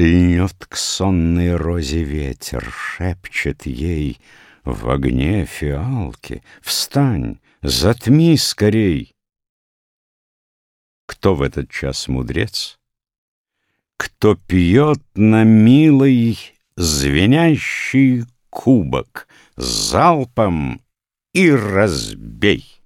Льнет к сонной розе ветер, шепчет ей В огне фиалки Встань, затми скорей. Кто в этот час мудрец? Кто пьет на милый звенящий кубок Залпом и разбей!